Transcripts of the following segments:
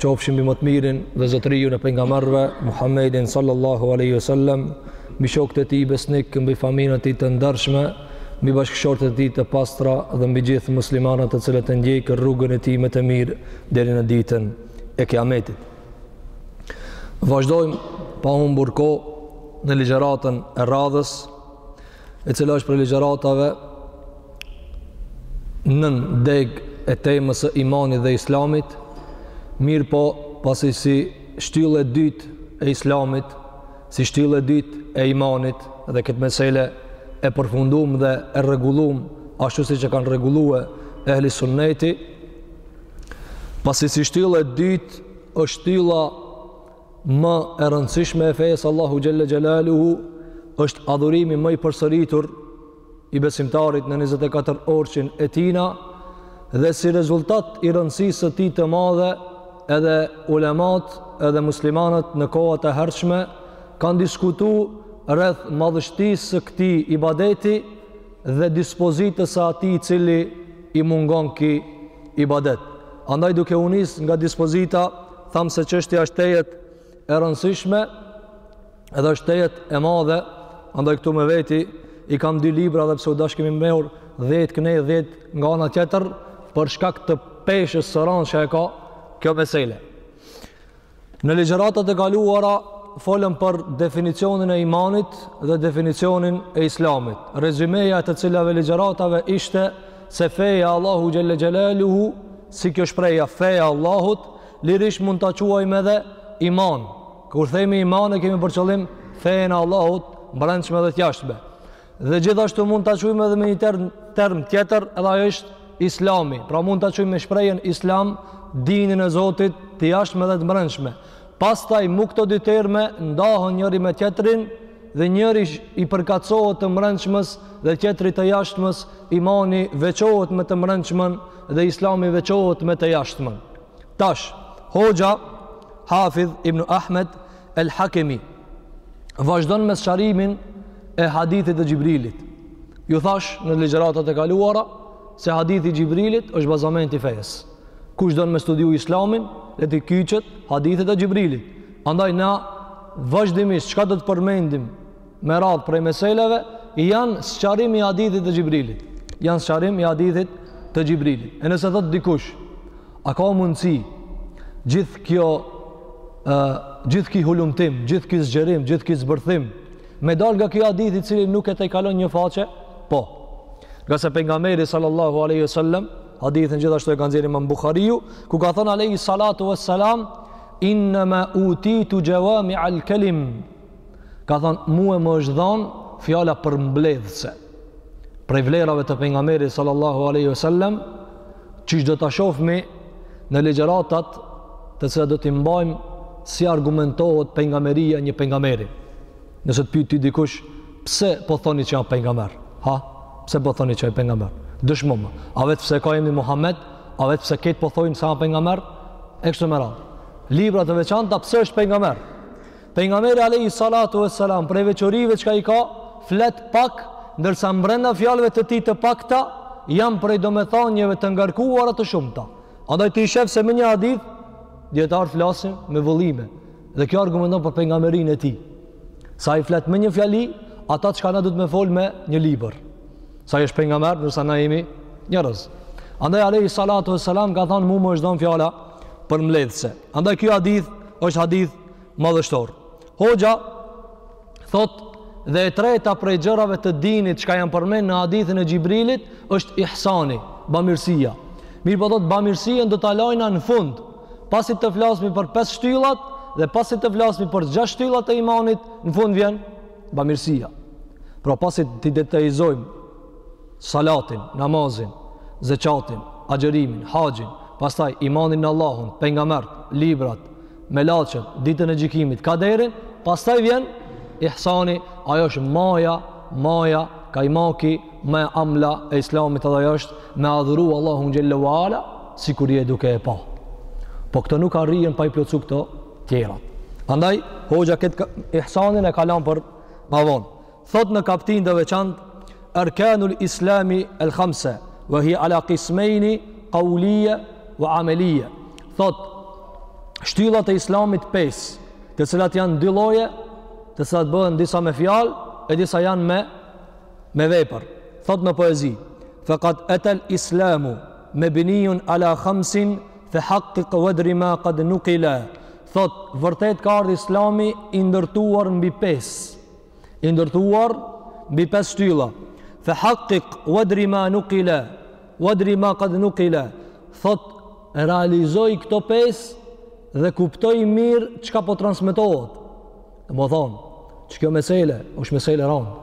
Qofshin mbi më të mirin dhe zotëriun e pejgamberëve Muhammedin sallallahu alaihi wasallam, mbi shokët e tij besnik, mbi familjen e tij të ndershme, mbi bashkëshortët e tij të pastra dhe mbi gjithë muslimanët të cilët e ndjekën rrugën e tij me të mirë deri në ditën e Kiametit. Vazhdojmë pa humbur kohë në ligjëratën e radhës. e cila është prej ligjëratave nëndegë e temës së imanit dhe islamit, mirëpo pasi si shtyllë e dytë e islamit, si shtyllë e dytë e imanit dhe këtë mesele e përfundum dhe e rregullum ashtu siç e kanë rregullue ehli sunneti, pasi si shtyllë e dytë është shtylla më e rëndësishme e fejës Allahut xhelle xhelaluhu është adhurimi më i përsëritur i besimtarit në 24 orëshin e tina dhe si rezultat i rëndësisë së tij të madhe edhe ulemat edhe muslimanët në kohët e hershme kanë diskutu rreth madhështisë së këtij ibadeti dhe dispozitës së atij i cili i mungon ky ibadet. Andaj duke u nis nga dispozita them se çështja është tejet e rëndësishme edhe është tejet e madhe, andaj këtu me veti i kam dy libra edhe pse u dashke me marrë 10 këne, 10 nga ana tjetër për shkak të peshës së rëndë që e ka kjo mesele. Në ligjëratat e kaluara folëm për definicionin e imanit dhe definicionin e islamit. Rezymeja e të cilave ligjëratave ishte se feja e Allahut xhelle xhelaluhu si kjo shprehja feja e Allahut lirisht mund ta quajmë edhe iman kur themi iman e kemi për qëllim fejen e Allahut mbrendshme dhe të jashtme dhe gjithashtu mund ta quajmë edhe me një term, term tjetër edhe ajo është islami pra mund ta quajmë me shprehjen islam dinin e Zotit të jashtme dhe të mbrendshme Pastaj mu këto dy terme ndahen njëri me tjetrin dhe njëri i përkatësohet të mbrendshmës dhe tjetri të jashtmes, imani veçohet me të mbrendshmën dhe islami veçohet me të jashtmën. Tash, hoxha Hafidh ibn Ahmed el Hakemi vazhdon me sqarimin e hadithit të Xhibrilit. Ju thash në ligjëratat e kaluara se hadithi i Xhibrilit është bazament i fesë. Kush don me studiu Islamin, le t'i kyçet hadithit të Xhibrilit. Andaj na vazhdimisht çka do të përmendim me radhë prej meseleve janë sqarim i hadithit të Xhibrilit. Janë sqarim i hadithit të Xhibrilit. E nëse thotë dikush, a ka mundësi gjithë kjo ë gjithë ky hulumtim, gjithë ky zgjerim, gjithë ky zbërthim me dal nga ky hadith i cili nuk e tejkalon një faqe? Po. Ngase pejgamberi sallallahu alaihi wasallam Hadithin gjithashtu e ka nxjerrë Imam Buhariu, ku ka thënë alayhi salatu wassalam inna ma utitu jawami al kalim. Ka thanë mue më është dhanë fjala përmbledhëse. Prej vlerave të pejgamberit sallallahu alaihi wasallam, qysh do ta shofmi në ligjëratat të cilat do t'i mbajmë si argumentohet pejgamberia një pejgamberi. Nëse të pyet ty dikush, pse po thoni që a pejgamber? Ha? Pse po thoni që a pejgamber? Dëshmomë. A veç pse ka emrin Muhammed? A veç pse krejt po thonë se a pejgamber? E kështu me radhë. Libra të veçanta pse është pejgamber? Pejgamberi alayhi salatu vesselam prej veçorive çka i ka, flet pak, ndërsa mbrenda fjalëve të tij të pakta janë prej domethënieve të ngarkuara të shumta. Andaj ti shef se me një hadith dijetarë flasin me vëllime. Dhe kjo argumenton për pengamerinë e tij. Se ai flet me një fjali, ata çka na duhet me fol me një libër. Se ai është pengamer, nërsa na jemi njerëz. Andaj Alejhi Salatu ve Selam ka thonë mu më është dhonë fjala përmbledhëse. Andaj kjo hadith është hadith madhështor. Hoxha thot dhe e treta prej gjërave të dinit çka janë përmen në hadithin e Xhibrilit është ihsani, bamirësia mirëpo thot bamirësien do ta lajna në fund pasi të flasmi për pesë shtyllat dhe pasi të flasmi për gjashtë shtyllat e imanit në fund vjen bamirësia pra pasi t'i detajizojmë salatin, namazin zeqatin, agjërimin, haxhin pastaj imanin në Allahun, pengamert, librat melaqet, ditën e gjykimit, kaderin, pastaj vjen, ihsani, ajo është maja, maja, kajmaki, më e amla e islamit edhe ajo është, me adhuru Allahun xhel-le ve ala, sikur je duke e pa. Po këto nuk arrihen pa i plotësu këto tjera. Andaj, hoxha këtë ihsanin e ka lan për ma vonë. Thotë në kaptinë të veçantë, Erkanul Islami el Khamse, ve hije ala kismejni, kaulije, ve amelije. Thotë, shtyllat e islamit pesë, të cilat janë dy lloje, të cilat bëhen disa me fjalë, e disa janë me, me vepër. Thotë në poezi, Fekad etel islamu mebnijun ala khamsin, fe hakkik vedri ma kad nukile. Thotë, vërtet ka ardhë islami, i ndërtuar mbi pesë, i ndërtuar mbi pesë shtylla fa haqiq wadri ma nuqila wadri ma qad nuqila thot realizoji këto pesë dhe kuptoje mirë çka po transmetohet domethonë që kjo mesele është mesele e ranë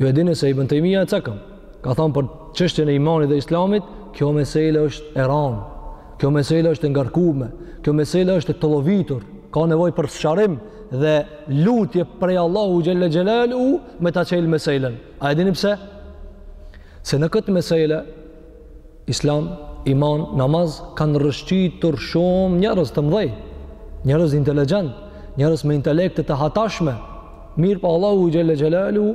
ju e dini se ibn Taymija e cekëm ka thon për çështjen e imanit dhe islamit kjo mesele është e ranë Kjo mesele është e ngarkume, kjo mesele është e tollovitur, ka nevojë për sqarim dhe lutje prej Allahu xhelle xhelaluhu me ta çel meselen. A e dini pse? Se në këtë mesele Islam, iman, namaz kanë rrëshqitur shumë njerëz të mdhej, njerëz inteligjent, njerëz me intelekte të hatashme. Mirëpo Allahu xhelle xhelaluhu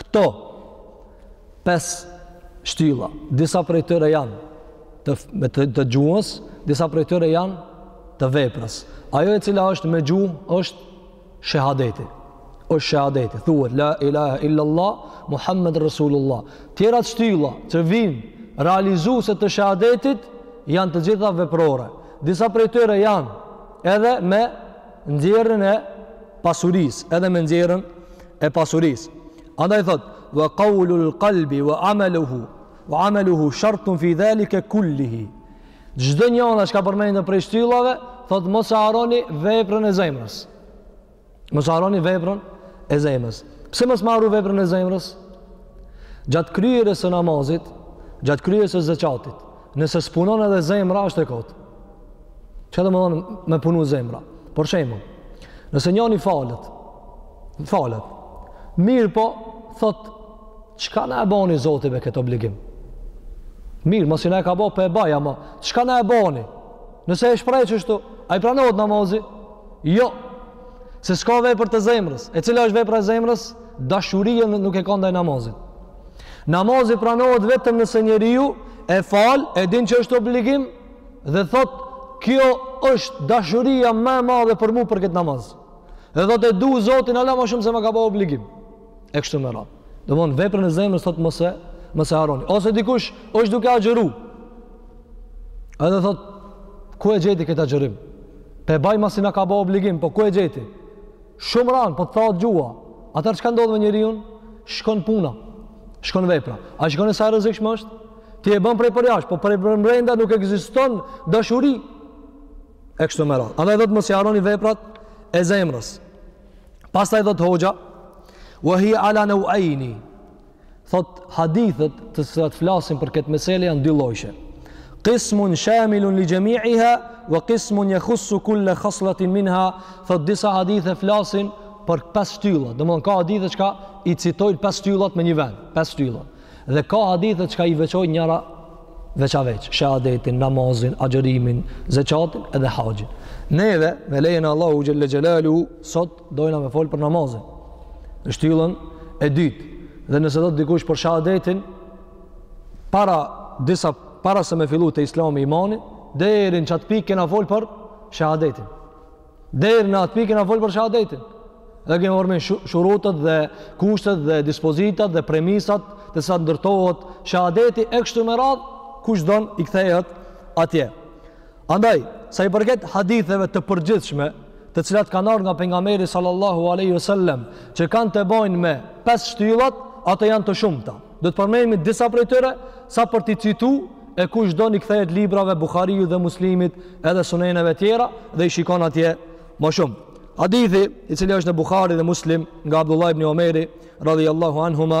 Këto pesë shtylla, disa prej tyre janë të me të, të gjuhës, disa prej tyre janë të veprës. Ajo e cila është me gjuhë është shehadeti. Është shehadeti, thuhet la ilaha illallah Muhammed Rasulullah. Tjerat shtylla që vijnë realizuese të shehadetit janë të gjitha veprore. Disa prej tyre janë edhe me nxjerrjen e pasurisë, edhe me nxjerrën e pasurisë andaj thot wa qawlu al qalbi wa amaluhu wa amaluhu shartun fi dhalika kullihi çdo njëna çka përmendur prej shtyllave thot mos e harroni veprën e zemrës mos e harroni veprën e zemrës pse mos me harru veprën e zemrës gjatë kryerjes së namazit gjatë kryerjes së zeqatit Nëse s'punon edhe zemra është e kot. Çka domethënë me punu zemra? Për shembull, nëse njoni falet, falet. Mirëpo, thot çka na e boni Zoti me këtë obligim? Mirë, masi na e ka bo p'e baj, ama çka na e boni? Nëse e shpreh kështu, a i pranohet namazi? Jo. Se s'ka vepër të zemrës. E cila është vepra e zemrës? Dashuri nuk e ka ndaj namazit. Namazi pranohet vetëm nëse njeriu e fal, e din që është obligim dhe thot kjo është dashuria më e madhe për mua për këtë namaz. Dhe thot e du Zotin Allah ma shumë se ma ka ba obligim. E kështu me radhë. Domethënë veprën e zemrës thot mos e harroni. Ose dikush është duke agjëru. Edhe thot ku e gjeti këtë agjërim? P'e baj masi ma ka ba obligim, po ku e gjeti? Shumë randë, po t'thahet gjuha. Atëherë çka ndodh me njeriun? Shkon puna, shkon vepra. A shikon sa e rrezikshme është? Ti e bën prej përjashta, po prej përmbrenda nuk ekziston dashuri. E kështu me radhë. Andaj thot mos i harroni veprat e zemrës. Pastaj thot hoxha, wa hiya ala naw'ayni. Thot hadithet të cilat flasin për këtë mesele janë dy lloje. Qismun shamilun li jami'iha wa qismun yakhussu kulla khaslatin minha. Thot disa hadithe flasin për pesë shtylla. Domthon ka hadithe që i citojnë pesë shtyllat me një vend, pesë shtylla. Dhe ka hadithe që i veçojnë njëra veç e veç, shehadetin, namazin, agjërimin, zeqatin edhe haxhin. Neve, me lejen e Allahut xhelle xhelaluhu, sot Dojna me folë për namazin. Në shtyllën e dytë. Dhe nëse do të dikush për shahadetin, para disa, para se me fillu te islami imani, deri n'çat pikë kena folë për shahadetin. Deri atë pikë kena folë për shahadetin. Dhe kemi përmend shurutet dhe kushtet dhe dispozitat dhe premisat te cilat ndërtohet shahadeti e kështu me radhë, kush don i kthehet atje. Andaj, sa i përket haditheve të përgjithshme, të cilat kanë ardhur nga pejgamberi sallallahu alaihi wasallam, që kanë të bojnë me pesë shtyllat, ato janë të shumta. Do të përmendim disa prej tyre sa për t'i citu e kush don i kthehet librave Buhariut dhe Muslimit edhe suneneve tjera dhe i shikon atje më shumë. Hadithi i cili është në Buhari dhe Muslim nga Abdullah ibn Omeri radhiyallahu anhuma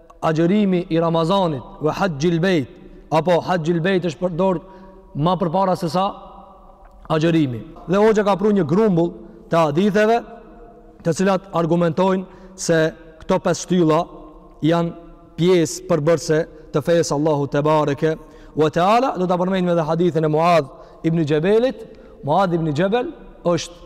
agjërimi i Ramazanit ve haxhxhul bejt apo haxhxhul bejt është përdor ma përpara se sa agjërimi dhe hoxha ka pru një grumbull të haditheve të cilat argumentojnë se këto pes shtylla janë pjesë përbërëse të fesë Allahut tebareke ve teala do ta përmendim edhe hadithin e Muadh ibn Xhebelit Muadh ibn Xhebel është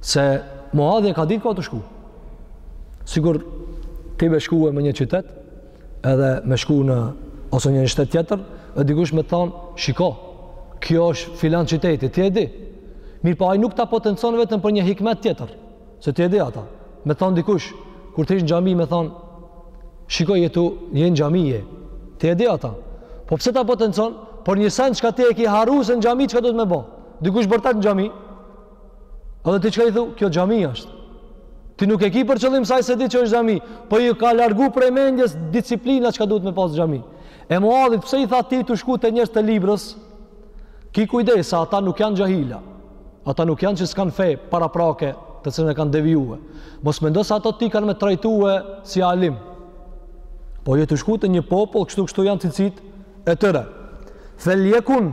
Se Muadhi e ka ditë ka o tu shku. Sikur ti me shku me një qytet, edhe me shku ose një qytet tjetër, dhe dikush me thon, shiko, kjo është filan qyteti, ti e di. Mirëpo, ai nuk ta potencon vetëm për një hikmet tjetër, se ti e di ata. Me thon dikush, kur t'jesh në xhami, me thon, shiko, je ti, je n'xhami je, ti e di ata. Po pse ta potencon, për një sen çka ti e ki harru se në xhami, çka duhet me bo. Dikush bërtet në xhami, Edhe ti çka i thu, kjo xhami është. Ti nuk e ki për qëllim se ai s'e di që është xhami, po iu ka largu prej mendjes disiplina çka duhet me pas xhami. E Muadhit, pse i tha ti tu shku te njerëz të librës? Ki kujdes, se ata nuk janë xhahila. Ata nuk janë që s'kanë fe paraprake të cilën e kanë devijue. Mos mendo se ata ty kanë me trajtue si alim. Po je tu shku te një popull, kështu kështu janë cicit e tyre. Feljekun,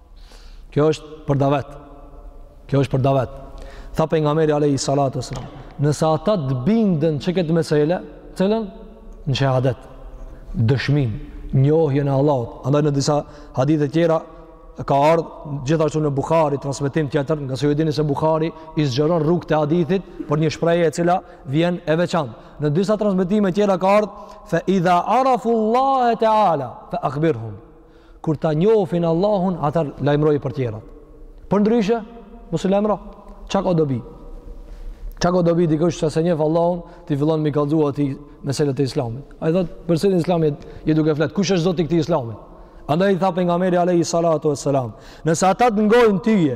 Kjo është për davet. Kjo është për davet. Tha pejgamberi alejhi salatu ve selam. Nëse ata të binden në këtë mesele, cilën? Në shahadet. Dëshminë. Njohjen e Allahut. Andaj në disa hadithe tjera, ka ardhë gjithashtu në Buhari, transmitim tjetër, ngase ju dini se Buhari i zgjeron rrugët e hadithit për një shprehje e cila vjen e veçantë. Në disa transmitime tjera ka ardhë, fe idha arafu Allahe teala, fe ahbirhum. Kur ta njofin Allahun, ata lajmëroji për tjerat. Përndryshe, mos i lajmëro. Çka ka dobi? Çka ka dobi dikush që s'e njef Allahun, ti fillon m'i kallzu atij meselet e Islamit. Ai thot, për cilin Islam je duke flet? Kush është Zoti i këtij Islamit? Andaj i tha pejgamberi alayhi salatu wassalam, nëse ata të ngojnë tyje,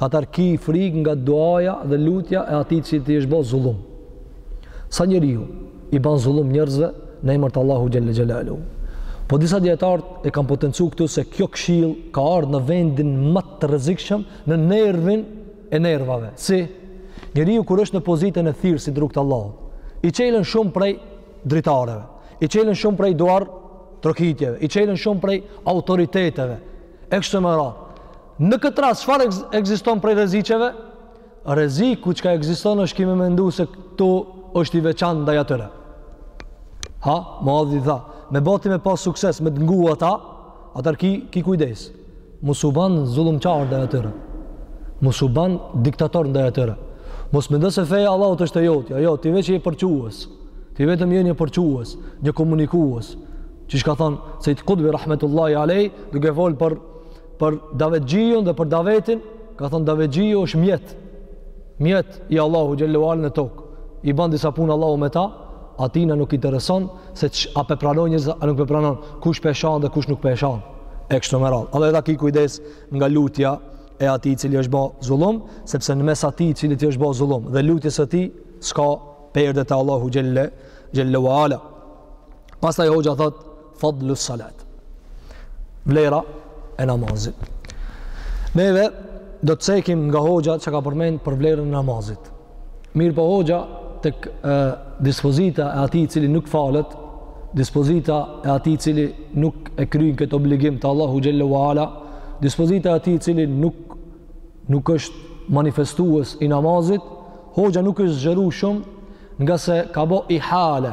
Atëherë ki frikë nga duaja dhe lutja e atij t'cilit i është bo zullum. Sa njeriu i ban zullum njerëzve në emër të Allahut Xhel-le Xhelaluhu. Po disa dijetarët e kam potencu këtu se kjo këshillë ka ardhë në vendin ma të rrezikshëm në nervin e nervave. Si? Njeriu kur është në pozitën e thirrësit n'rrugë të Allahut, i çelen shumë prej dritareve. I çelen shumë prej duartrokitjeve. I çelen shumë prej autoriteteve. E kështu me radhë Në këtë rast çfarë ekziston prej rreziqeve? Rreziku çka ekziston është ki me mendu se këtu është i veçantë ndaj atyre. Ha, Muadhi tha, me bo ti me pas sukses, me t'ngu ata, atëherë ki, ki kujdes. Mos u ban zullumqar ndaj atyre. Mos u ban diktator ndaj atyre. Mos mendo se feja Allahut është e jotja. Jo, ti veç je përçues. Ti vetëm je një përçues, një komunikues. Çka ka thonë, Sejid Kutbi, rahmetullahi alejhi, duke folë për Për davetxhiun dhe për davetin, ka thonë davetxhiu është mjet, mjet i Allahu Xhel-le ue ala në tokë, i ban disa punë Allahu me ta, atina nuk i intereson se a pe pranojnë njerëzit, a nuk pe pranon, kush pe shanë dhe kush nuk pe shanë, e kështu me radhë. Andaj tha ki kujdes nga lutja e atij cili është bo zullum, sepse në mes atij t'cilit i është bo zullum, dhe lutjes së tij, s'ka perde te Allahu Xhel-le, Xhel-le ue ala. Pastaj hoxha thotë fadlu salat. Vlera e namazit. Neve do të cekim nga hoxha çka ka përmend për vlerën e namazit. Mirëpo hoxha tek dispozita e atij cili nuk falet, dispozita e atij cili nuk e kryn këtë obligim të Allahu Xhel-le ue ala, dispozita e atij cili nuk, nuk është manifestues i namazit, hoxha nuk është zgjeru shumë ngase ka bo ihale,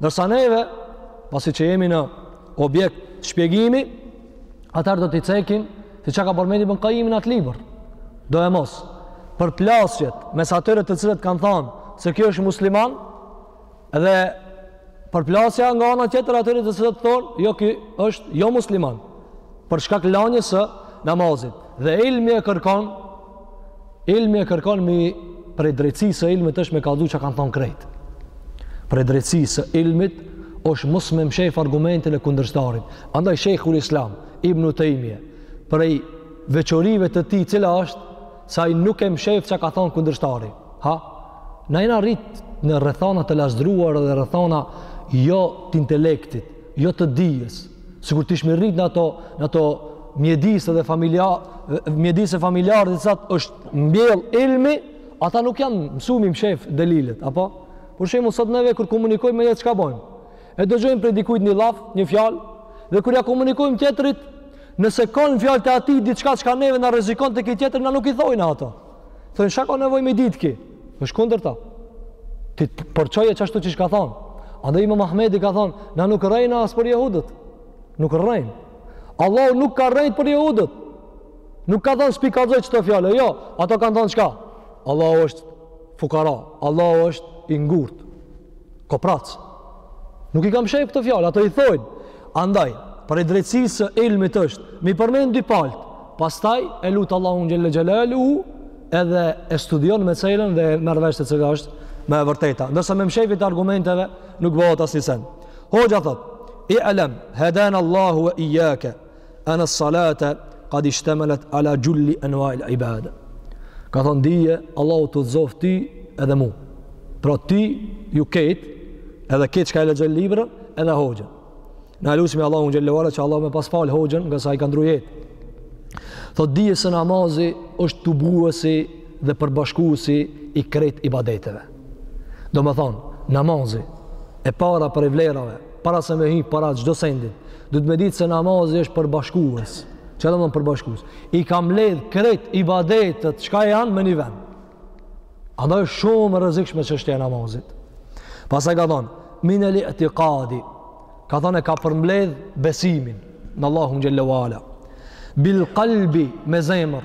Ndërsa neve, pasiqë jemi në objekt shpjegimi, atëherë do t'i cekim, se çka ka përmend Ibnul Kajimi në atë libër, doemos, përplasjet mes atyre të cilët kanë thanë, se ky është musliman, dhe përplasja nga ana tjetër atyre të cilët thonë, jo ky është jo musliman, për shkak lanjës së namazit, dhe ilmi e kërkon, Ilmi e kërkon mi prej drejtësisë së ilmit është me kallëzu çka kanë thonë krejt. Prej drejtësisë së ilmit është mos me mshef argumentin e kundërshtarit. Andaj Shejhul Islam, Ibnu Tejmije, prej veçorive të tij cila është, se ai nuk e mshef çka ka thonë kundërshtari. Ha? Na jena rrit në rrethana të lazdruara dhe rrethana jo të intelektit, jo të dijes. Sikur t'ishmi rrit në ato, në ato mjedise dhe familja, mjedise familjare dhe s'na është mbjell ilmi, ata nuk janë mësu me i mshef delilet, apo? Por shembull, sot neve kur komunikojmë me njerëz, çka bojmë? E dëgjojmë prej dikujt një llaf, një fjalë, dhe kur ia komunikojmë tjetrit, nëse ka në fjalët e atij, diçka çka neve na rrezikon te ky tjetri, na nuk i thojnë ato. Thojnë, s'ka ky nevojë me ditë ky. Është kundërta. Ti përçoje qashtu qysh ka thonë. Andaj imam Ahmedi ka thonë, na nuk rrejna as për jehudët. Nuk rrejmë. Allahu nuk ka rrejt për jehudët. Nuk ka thonë s'po i kallzoj qeto fjalë. Jo, ato kanë thonë çka? Allahu është fukara. Allahu është i ngurtë. Koprac. Nuk i ka mshef këto fjalë, ato i thojnë. Andaj, prej drejtësisë së ilmit është, me i përmend dy palët, pastaj e lut Allahun xhel-le xhelaluhu, edhe e studion meselen dhe e merr vesh se cila është më e vërteta. Ndërsa me mshefje të argumenteve nuk bohet as një sen. Hoxha thot, i'lem, hedana Allahu ve ijjake, Enne salate, kad ishtemelet ala xhul-li envail ibade. Ka thonë dije, Allahu të udhëzoftë ty edhe mu. Pra ty ju krejt, edhe krejt çka e lexojnë librën, edhe hoxhën. Na e lusim Allahun xhel-le ve ala që Allahu me pas falë hoxhën ngase i ka ndru jetë. Thotë dije se namazi është tubuesi dhe përbashkuesi i krejt ibadeteve. Domethonë, namazi, e para prej vlerave, para se me hi, para çdo sendit, duhet me ditë se namazi është përbashkues. Çka domethonë përbashkues? I ka mbledh krejt ibadetet, çka e janë me një vend. Andaj është shumë e rrezikshme çështja e namazit. Pastaj ka thonë, minel i'tikadi, ka thonë e ka përmbledh besimin, në Allahun xhel-le ve ala. Bil kalbi me zemër,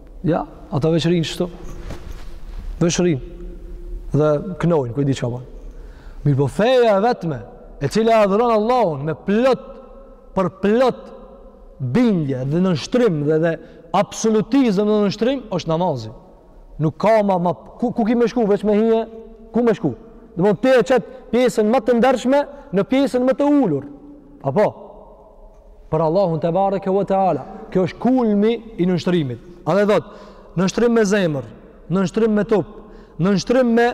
Ja, ata veç rrinë qështu. Veç rrinë. Dhe knojnë, ku e di çka bojnë. Mirëpo feja e vetme, e cila e adhuron Allahun me plot, përplot bindje dhe nënshtrim dhe dhe absolutizëm dhe nënshtrim, është namazi. Nuk ka ma, ma ku, ku ki me shku, veç me hije, ku me shku. Dhe domethonë ti e qet pjesën më të ndershme në pjesën më të ulur. Apo, për Allahun tebareke ve teala. Kjo është kulmi i nënshtrimit. Andaj thot, nënshtrim me zemër, nënshtrim me trup, nënshtrim me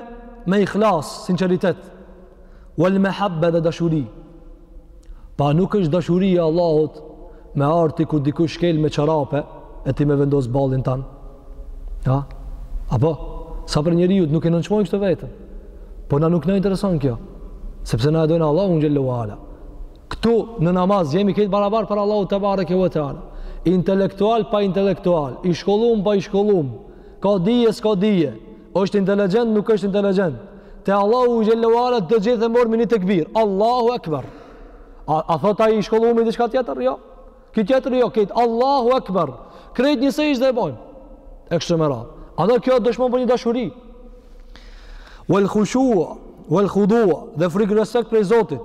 me ikhlas, sinqeritet. Wal mahabba dhe dashuri. Pa nuk është dashuria e Allahut me arti ku dikush shkel me çarape e ti me vendos ballin tand. Ja? Apo sa për njeriu nuk e nënçmojnë kështu veten. Po na nuk na intereson kjo, sepse na e dojnë Allahun xhel-le ve ala. Këtu në namaz jemi krejt barabar para Allahut tebareke ue teala. Intelektual pa intelektual, i shkollum pa i shkollum, ka dije s'ka dije, është inteligent nuk është inteligent. Te Allahu xhel-le ue ala të gjithë e marrim një tekbir. Allahu ekber. A, a thot ai i shkollumi diçka tjetër? Jo. Ky tjetri jo, krejt Allahu Akbar. Krejt njësoj edhe e bojmë. E kështu me radhë. Edhe kjo dëshmon për një dashuri. Wal khushua, wal khudua, dhe frikë respekt prej Zotit.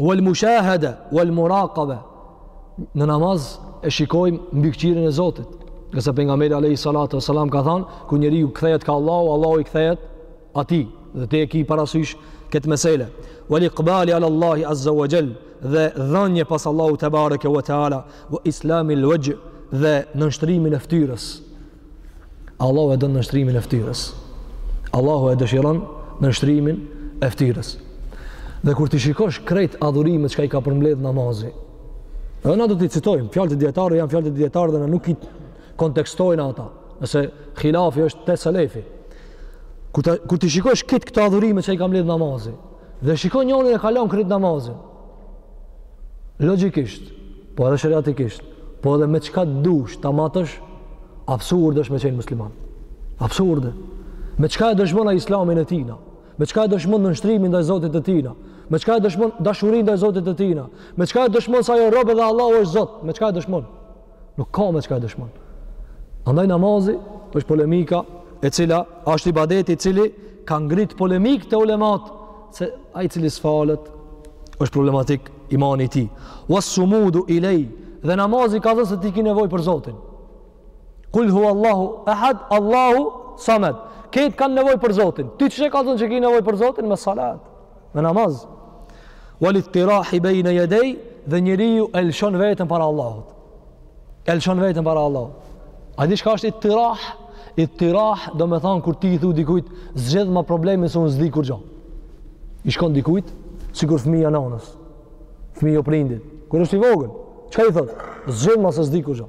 Wal mushahada, wal muraqaba. Në namaz e shikojmë mbikëqyrjen e Zotit. Se pejgamberi alayhi salatu wasalam ka thënë, kur njeriu kthehet kah Allahu, Allahu i kthehet atij dhe ti e ki parasysh këtë mesele wal iqbali ala Allahi azza wa xhel dhe dhanje pas Allahu tebareke wa teala wa islamil wexh dhe nënshtrimin e ftyrës Allahu e don nënshtrimin e ftyrës Allahu e dëshiron nënshtrimin e ftyrës dhe kur t'i shikosh krejt adhurimet çka i ka përmbledh namazi edhe na do t'i citojmë fjalët e dijetarëve janë fjalët e dijetarëve dhe na nuk i kontestojmë ata nëse khilafi është te selefi, kur t'i, kur t'i shikosh krejt këto adhurime që i ka mbledh namazi, dhe shikon njërin e kalon krejt namazin, logjikisht, po edhe sheriatikisht, po edhe me çka dush ta matësh, absurd është me qenë musliman. Absurde. Me çka e dëshmon ai islamin e tina, me çka e dëshmon nënshtrimin ndaj Zotit të tina, me çka e dëshmon dashurinë ndaj Zotit të tina, me çka e dëshmon se ai o rob edhe Allahu është Zot, me çka e dëshmon. Nuk ka me çka e dëshmon. Andaj namazi është polemika e cila është ibadeti i cili ka ngrit polemikë te ulematë se ai i cili s'falet është problematik imani i tij. Was sumudu ilejh dhe namazi kallzon se ti ki nevojë për Zotin. Kul huallahu ehad, Allahu samed. Krejt kanë nevojë për Zotin. Ti qe kallzon që ki nevojë për Zotin me salat. Me namaz, wal ittirahi bejne jedejh, dhe njeriu e lëshon veten para Allahut. E lëshon veten para Allahut. A di çka është ittirah? Ittirah domethanë kur ti i thu dikujt, zgjidhma problemin se unë s'di kurgjo. I shkon dikujt, sikur fëmija nanës. Fëmija prindit. Kur është i vogël, çka i thotë? Zgjidhma se s'di kurgjo.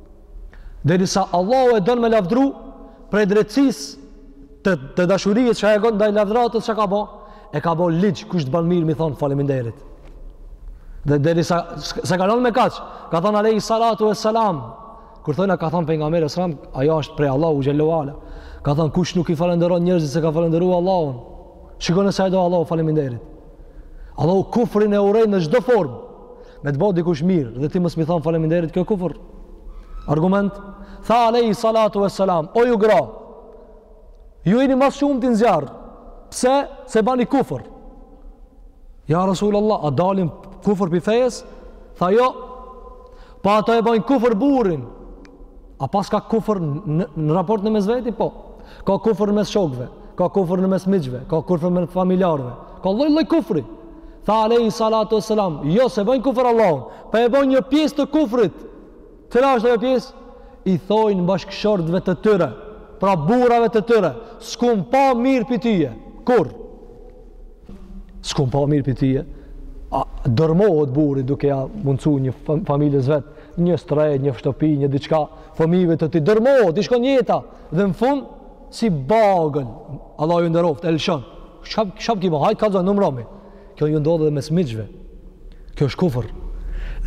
Derisa Allahu e don me lavdru prej drejtësisë të, të dashurisë që e ka ndaj lavdratës që ka bë, e ka bë ligj kush të bën mirë me i thon faleminderit. Dhe derisa s'e ka lënë me kaq, ka thënë alejhi salatu ue selam. Kur thonë ka thënë pejgamberi a selam, ajo është prej Allahu xhel-le ue ala. Ka thënë kush nuk i falënderon njerëzit s'e ka falënderu Allahun. Shikoni sa e do Allahu faleminderit. Allahu kufrin e urrej në çdo formë. Me të bo dikush mirë dhe ti mos me i thanë faleminderit kjo kufër. Argument? Tha alejhi salatu vesselam, o ju gra. Ju jeni ma së shumti në zjarr. Pse? Se bani kufër. Ja Rasulullah, a dalin kufër pi fejes? Tha jo. Po ato e bojnë kufër burrin. A paska kufër në, në raport në mes veti? Po. Ka kufër në mes shokëve, ka kufër në mes miqve, ka kufër në mes familjarëve. Ka lloj lloj kufri. Tha Alejhi salatu vesselam, jo se bojnë kufër Allahun, po e bojnë një pjesë të kufrit. Cila është ajo pjesë? I thojnë bashkëshortëve të tyre, pra burrave të tyre, s'kum pa mirë pi tyje kurrë. S'kum pa mirë pi tyje. A, dërmohet burri duke ja mundësu një familjes vet, një strehë, një shtëpi, një diçka, fëmijëve të tij, dërmohet, i shkon jeta, dhe në fund, si bagël, Allah ju nderoftë, e lëshon, ça, ça ki bo, hajt kallzom, numromi, kjo ju ndodh edhe mes miqve, kjo është kufër,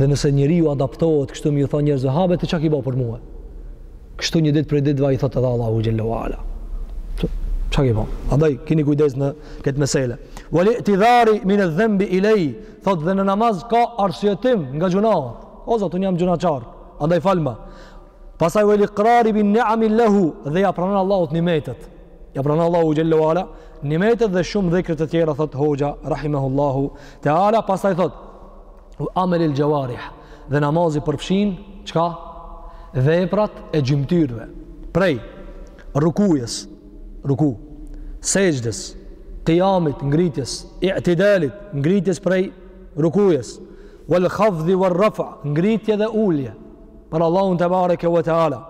dhe nëse njeriu adaptohet, kështu me ju thanë njerëzve, hajt be ti ça ki bo për mue, Kështu një ditë prej ditëve i thotë edhe Allahut xhel-le ue ala. Çka ke bën? Andaj keni kujdes në këtë meselë. Wal i'tidhari min adh-dhanbi ilayh, thotë dhe në namaz ka arsyetim nga gjynahet. O Zot, unë jam gjynahqar. Andaj falmë. Pastaj wal iqrari bin ni'ami lahu, dhe ja pranon Allahut nimetet. Ja pranon Allahut xhel-le ue ala nimetet dhe shumë dhikre të tjera thotë hoxha rahimahullahu teala pastaj thotë u amelil xhevarih dhe namazi përfshin çka veprat e gjymtyrëve prej rukujes ruku sexhdes kijamit ngritjes itidalit ngritjes prej rukujes wal khafdi wal rafa ngritje dhe ulje për Allahun tebareke ve teala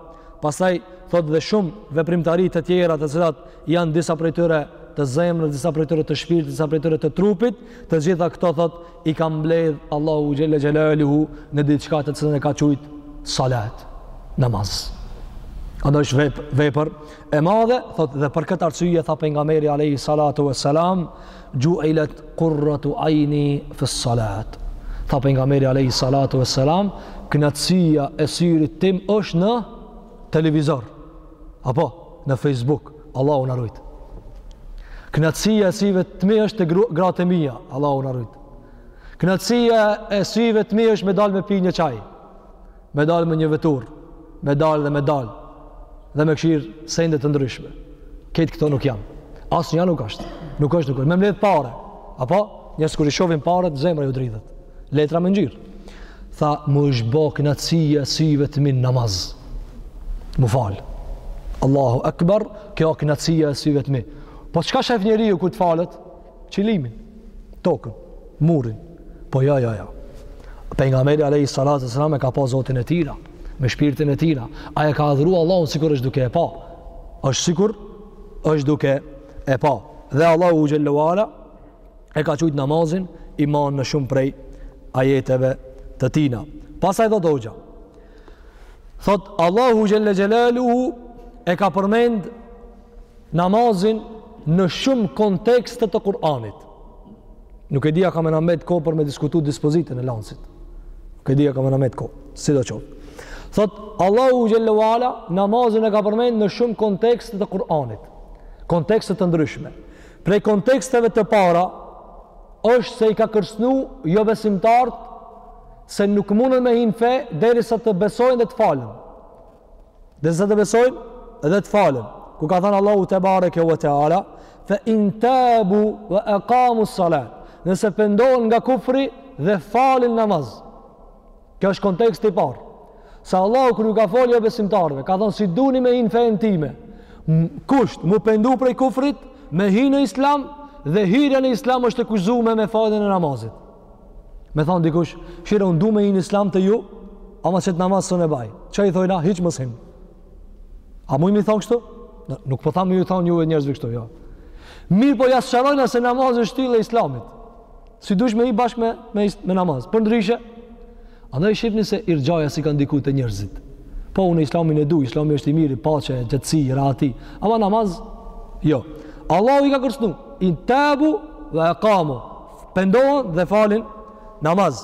pastaj thotë dhe shumë veprimtari të tjera të cilat janë disa prej tyre të zemrës, disa prej tyre të shpirtit, disa prej tyre të trupit, të gjitha këto thotë i ka mbledh Allahu xhelle xhelaluhu në diçka të cilën e ka qujt salat namaz a do të jetë vep, vepër e madhe thotë dhe për këtë arsye tha pejgamberi alayhi salatu vesselam ju'ilat qurratu ayni fi salat tha pejgamberi alayhi salatu vesselam kënaqësia e syrit tim është në televizor Apo, në Facebook, Allahu na rujt. Knaqësia e syve të mi është te gratë e mia, Allahu na rujt. Knaqësia e syve të mi është me dal me pi një çaj, me dal me një veturë, me dal dhe me dal, dhe me kqyr sende të ndryshme. Krejt këto nuk janë. Asnjëra nuk është. Nuk është nuk është. Me mbledh pare. Apo, njerëz kur i shohin paret zemra ju dridhet. letra me ngjyrë. Tha, mu është bo kënaqësia syve të mi namaz. M'u fal. Allahu Akbar, kjo kënaqësia e syve të mi. Po çka shef njeriu kur të falet? Qilimin, tokën, murin. Po jo, jo, jo. Pejgamberi alejhi salatu ue selam e ka pa Zotin e tina me shpirtin e tina. Ai e ka adhuru Allahun sikur është duke e pa. Është sikur është duke e pa. Dhe Allahu xhele ue ala e ka qujtë namazin iman në shumë prej ajeteve të tina. Pastaj thotë hoxha, thotë Allahu xhele xhelaluhu e ka përmend namazin në shumë kontekste të Kur'anit. Nuk e di a ka me na met kohë për me diskutu dispozitën e lansit. Nuk e di a ka me na met kohë, sidoqoftë. Thotë Allahu xhele ue ala namazin e ka përmend në shumë kontekste të Kur'anit. Kontekste të ndryshme. Prej konteksteve të para është se i ka kërcënu jobesimtarët se nuk mundën me hi n'fe derisa të besojnë dhe të falën. Derisa të besojnë dhe të falën. Ku ka thanë Allahu tebareke ve teala, "Fa in tabu wa aqamu salat." Nëse pendohen nga kufri dhe falin namaz. Kjo është konteksti i parë. Se Allahu kur ju ka folë jobesimtarve, ka thonë si duni me hi n'fenë time, kusht m'u pendu prej kufrit, me hinë në islam, dhe hirja në islam është e kushtëzume me faljen e namazit. Me thonë dikush, shiqo unë du me hi n'islam te ju, ama qët namaz s'un e baj. Ça i thojna, hiç mos hin. A muj m'i thonë kështu? Nuk po tham ju thoni njerëzve kështu, jo. Mirëpo ja sqarojna se namazi është shtyllë e islamit. Si dush me hi bashkë me, me, me namaz. Përndryshe, andaj shifni se irxhaja si ka ndiku te njerzit. Po, unë islamin e du, islami është i miri, paqe, qetësi, rahati. Ama namaz, jo. Allahu i ka kërcnu, in tabu ve ekamu, pendohen dhe falin namaz.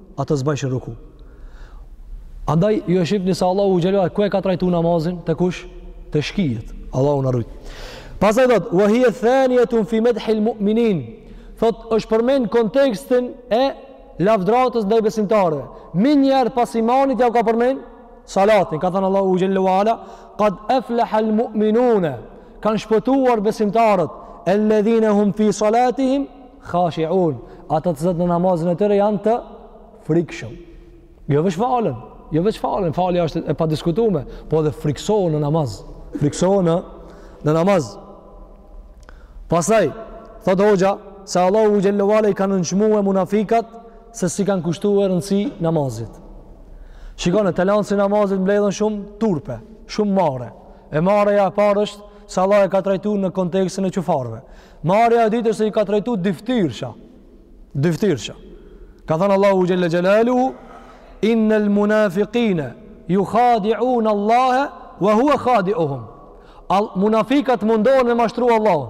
Ata s'bajshin ruku. Andaj, ju e shifni se Allahu xhele ue ala, ku e ka trajtu namazin, te kush, te shkijet. Allahu na rujtë. Pastaj thot, wa hije thanijetun fi medhil mu'minin, thot, është përmen n'kontekstin e lavdratës ndaj besimtarve. Menjëherë pas imanit, jau ka përmen, salatin, ka thënë Allahu xhele ue ala, kad eflehal mu'minune, kanë shpëtuar besimtarët, el-ledhine hum fi salatihim, Khashi'un, ata të cilët në namazin e tyre janë të frikshëm. Jo veç falen, jo veç falen, falja është e padiskutume, po edhe friksohen në namaz. Friksohen në, në namaz. Pastaj thot hoxha se Allahu xhele ue ala i ka nënçmu munafikat se s'i kanë kushtu rëndësi namazit. Shikoni te lansi i namazit mbledhen shumë turpe, shumë marre. E marreja e parë është se Allah e ka trajtu në kontekstin e qufarëve. Marrja e ditë është se i ka trajtu dyftirsha. Dyftirsha. Ka thënë Allahu Xhelle Xhelaluhu, innel munafikine jukhadiune Allahe, wa huwa khadiuhum. Al, munafikat mundohen me mashtru Allahun.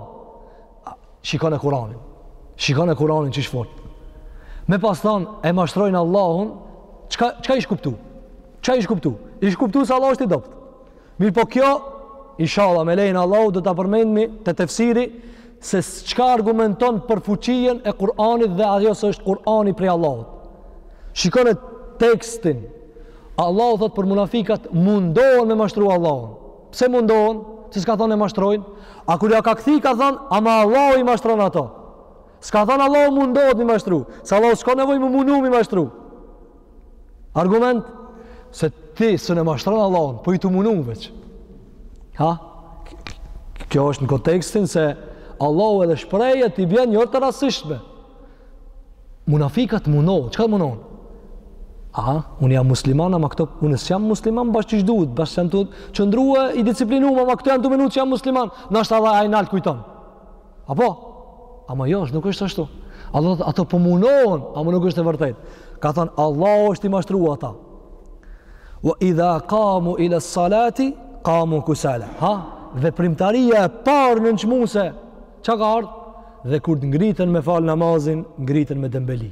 Shikone Kuranin. Shikone Kuranin qysh thot. Me pas thonë, e mashtrojnë Allahun, çka, çka ish kuptu? Çka ish kuptu? Ish kuptu se Allahu është i dobt. Mirpo kjo inshallah me lejen e Allahut do ta përmendmi te tefsiri se çka argumenton për fuqinë e Kur'anit dhe ajo se është Kur'ani prej Allahut. Shikone tekstin. Allahu thot për munafikat mundohen me mashtru Allahun. Pse mundohen? Se s'ka thonë e mashtrojnë. A kur ja ka kthi ka thonë, ama Allahu i mashtron ato. S'ka thënë Allahu mundohet mi mashtru, se Allahu s'ka nevoj me munu mi mashtru. Argument? Se ti s'un e mashtron Allahun, po je tu munu veç. Ha? Kjo është në kontekstin se Allahu edhe shprehjet i bjen jo të rastësishme. Munafikat munohen, çka munohen? A, unë jam musliman, ama këto, unë s'jam musliman, bash qysh duhet, bashkë që jam të qëndruhe, i disiplinu, ama këto janë tu menu që jam musliman, nashta edhe ai nalt kujton. Apo? Ama jo, është nuk është ashtu. Allah thotë, ato po munohen, ama nuk është e vërtet. Ka thonë, Allahu është i mashtru ata. Wa idha kamu ila salati, kamu kusala. Ha? Veprimtaria e parë nënçmuese, çka ka ardhë? Dhe kur të ngriten me falë namazin, ngriten me dembeli.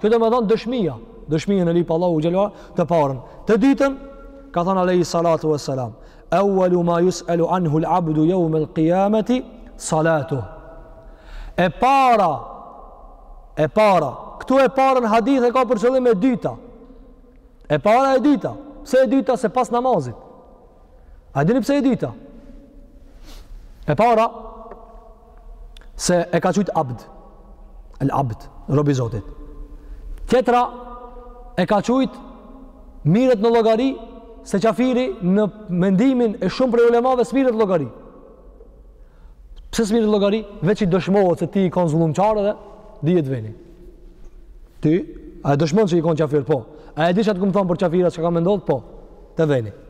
Kjo do me thonë dëshmija, dëshmijën e lip Allahu Xhelle wa ala të parën. Të ditën, ka thonë alejhi salatu we selam, Ewwelu ma jus'elu anhu l'abdu jewme l'kijameti salatu. E para, e para, këtu e para në hadith e ka për qëllim e dyta. E para e dyta, pse e dyta? Se pas namazit. A dini pse e dyta? E para se e ka qujt Abd. El Abd, robi i Zotit. Tjetra e ka qujt miret në llogari se qafiri në mendimin e shumë prej ulemave s'miret në llogari. Pse s'miret në llogari? Veç i dëshmohet se ti je konë zullumqar edhe dihet veni. Ti, a e dëshmon që je konë qafir? Po. A e di çka të kom thonë për qafirat çka ka me ndodhë? Po. Te veni.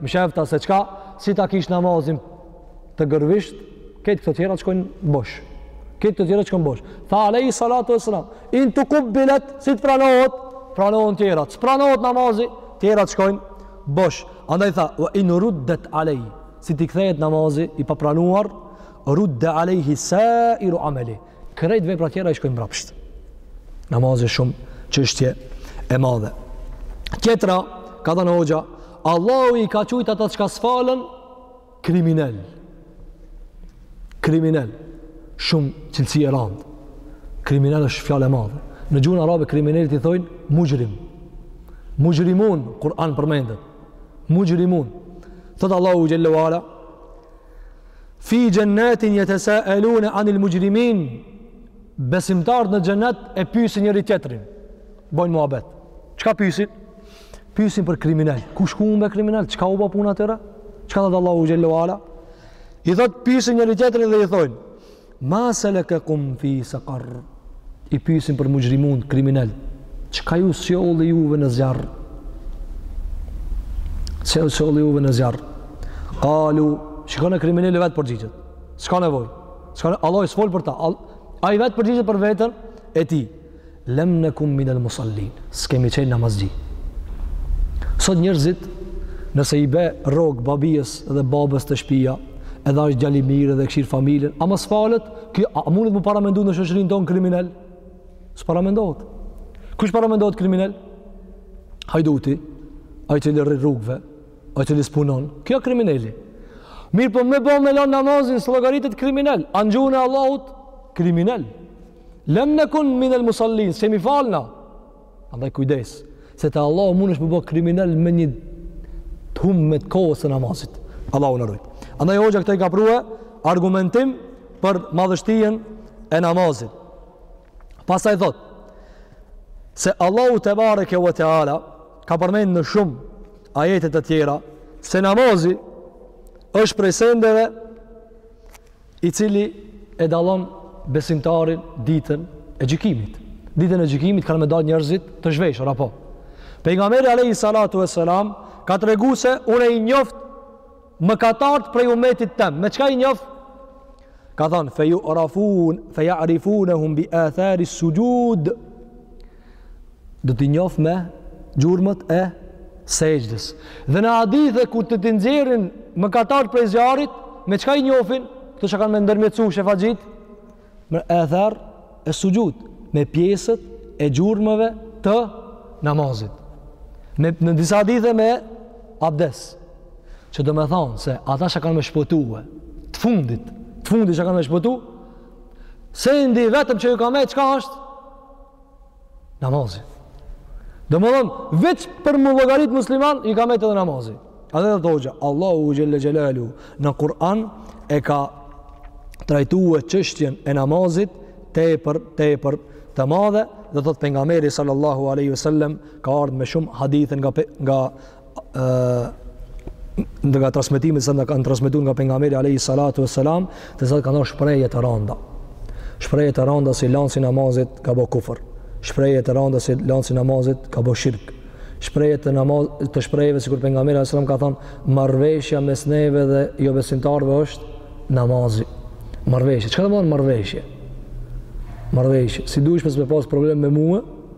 Mshefta se çka, si ta kish namazin të gërvisht, kejt këto tjerat shkojnë bosh. Kejt këto tjerat shkojnë bosh. Tha alejhi salatu we selam, in tukubbilet, si të pranohet, pranohen tjera. S'pranohet namazi, tjerat shkojnë bosh. Andaj tha, wa in ruddet alejhi, si t'i kthehet namazi, i papranuar, rudde alejhi sairu ameli. Krejt veprat tjera i shkojnë mbrapsht. Namazi shumë çështje e madhe. Tjetra, ka thënë hoxha, Allahu i ka qujt ata çka s'falen kriminel. Kriminel. Shumë cilësi e rand. Kriminel është fjalë e madhe. Në gjuhën arabe kriminelit i thonë muxhrim. Muxhrimun, Kur'an përmendet. Muxhrimun. Thot Allahu xhelle ue ala, Fi xhennatin jetesaelune anil muxhrimin, besimtarët në xhenet e pysin njëri tjetrin. Bojnë muhabet. Çka pysin? Pysin për kriminelë. Ku shkun be kriminelë? Çka u ba puna atyre? Çka thot Allahu xhelle ue ala? I thot pysin njëri tjetrin dhe i thojnë. Ma selekekum fi sekar? I pyesin për muxhrimun, kriminel. Çka ju solli juve në zjarr? Çka ju solli juve në zjarr? Kalu, shikone, krimineli vetë përgjigjet. S'ka nevojë. S'ka nevojë. Allahi s'fol për ta. Ai vetë përgjigjet për veten e tij. Lem neku minel musal-lin, s'kemi qenë namazxhi. Sot njërzit, nëse i be rogë babisë dhe babës te shpia, edhe është djal i mirë dhe kshir familjen, ama s'falet, kjo, a mundet m'u paramendu në shoqërinë tonë kriminel? S'paramendohet. Kush paramendohet kriminel? Hajduti, ai i cili rri rrugve, ai i cili s'punon, kjo krimineli. Mirëpo me bo me lanë namazin, s'llogaritet kriminel, a n'gjuhën e Allahut, kriminel. Lem nekun minel musal-lin, s'jemi falna. Andaj kujdes, se te Allahu mund është m'u bo kriminel me një të humbme të kohës së namazit. Allahu na rujt. Andaj hoxha këta i ka prue argumentim për madhështinë e namazit. Pastaj thot, se Allahu tebareke ve teala, ka përmend në shumë ajete të tjera, se namazi është prej sendeve i cili e dallon besimtarin ditën e gjykimit. Ditën e gjykimit kanë me dalë njerëzit të zhveshur apo. Pejgamberi alejhi salatu vesselam ka tregu se unë i njoft mëkatart prej umetit tem. Me çka i njoft? Ka thënë fe ju'rafun, fe ja'rifunehum bi athari suxhud. Do t'i njof me gjurmët e sexhdes. Dhe në hadithe kur të t'i nxerin mëkatarë prej zjarrit, me çka i njofin, këto që kanë me ndërmjetsu, shefaxhitë, me ethere suxhud, me pjesët e gjurmëve të namazit. Me, në disa hadithe me abdes, që domethonë se ata që kanë me shpëtue, të fundit, të fundit që kanë me shpëtu, sendi i vetëm që ju ka met, çka është? Namazi. Domethënë, veç për m'u llogarit musliman, i ka met edhe namazi. A, edhe thotë hoxha, Allahu xhel-le xhelaluhu, në Kur'an e ka trajtue çështjen e namazit, tepër, tepër të madhe, dhe thotë pejgamberi sallallahu alejhi ve sel-lem, ka ardh me shumë hadithe nga, nga ndër nga transmetimet që na kanë transmetuar nga pejgamberi alejhi salatu vesselam, të cilat kanë dhënë shprehje të rënda. Shprehje të rënda si lansi i namazit ka bo kufër. Shprehje të rënda si lansi i namazit ka bo shirk. Shprehje të namaz të shprehjeve sikur pejgamberi alejhi selam ka thënë marrëveshja mes neve dhe jobesimtarëve është namazi. Marrëveshje, çka do të thotë marrëveshje? Marrëveshje, si dush mos me pas problem me mua,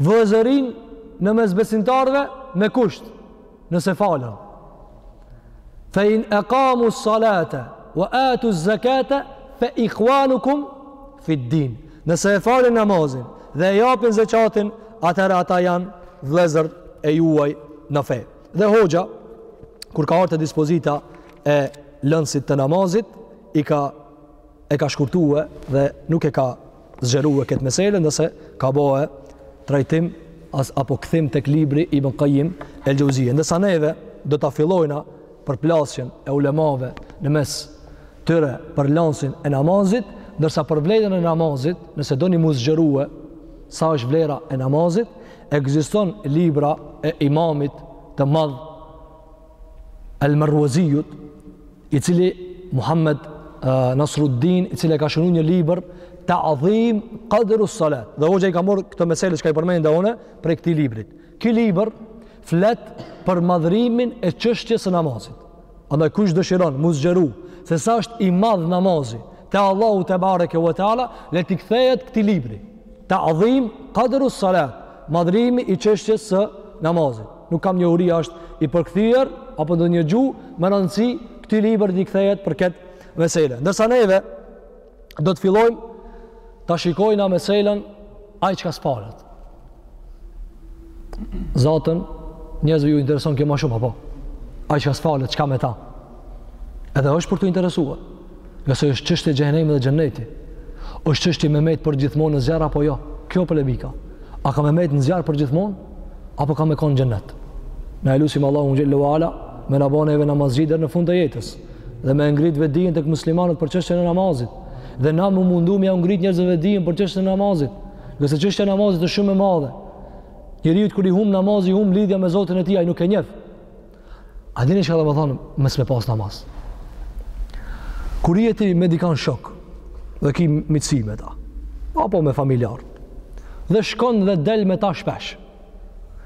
vëllazërinë në mes besimtarëve me kusht nëse falen fe in ekamus-salate ve atuz-zekate fe ihuanukum fid-din nëse e falin namazin dhe e japin zekatin atëherë ata janë vëllezër e juaj në fe dhe hoxha kur ka ardh te dispozita e lënësit të namazit i ka e ka shkurtue dhe nuk e ka zgjerue këtë mesele, ndërsa ka bo trajtim as, apo kthim tek libri i Ibn Kajjim el Xheuzije. Ndërsa neve do ta fillojna përplasjen e ulemave në mes tyre për lansin e namazit, ndërsa për vlerën e namazit, nëse doni m'u zgjerue sa është vlera e namazit, ekziston libra e imamit të madh El Meruezijut, i cili Muhammed uh, Nasruddin, i cili ka shënu një libër Ta'dhim Kadru Salat. Dhe hoxha i ka marrë këto mesele që ka i përmend edhe unë prej këtij librit. Ky libër flet për madhrimin e çështjes së namazit. Andaj kush dëshiron m'u zgjeru se sa është i madh namazi te Allahu tebareke ve teala, le t'i kthehet këtij libri. Ta'dhim Kadru Salat, madhrimi i çështjes së namazit. nuk kam njohuri a është i përkthyer apo ndonjë gjuhë, me rëndësi këtij libri t'i kthehet për këtë mesele. Ndërsa neve, do të fillojmë ta shikojna meselen ai çka s'falet. Zaten, njerëzve ju intereson kjo ma shumë, apo? Ai çka s'falet, çka me ta? Edhe është për t'u interesua. Se është çështje xhehenemi dhe xhenneti, është çështje me mejt për gjithmonë në zjarr, apo jo? Kjo polemika. A ka me mejt në zjarr për gjithmonë? apo ka me kon n'xhennet. Na e lusim Allahun xhel-le ve ala, me na ba neve namazxhi deri në fund të jetës, dhe me ngrit vetëdijen tek muslimanët për çështjen e namazit, dhe na m'u mundu me jau ngrit njerëzve vetëdijen për çështjen e namazit, ngase çështja e namazit është shumë e madhe. Njeriut kur i humb namazi, i humb lidhja me Zotin e tij, ai nuk e njef. A dini që ka dhe me thanë mos me pas namaz? Kur je ti me dikan shok dhe ki miqësi me ta, apo me familjar, dhe shkon dhe del me ta shpesh,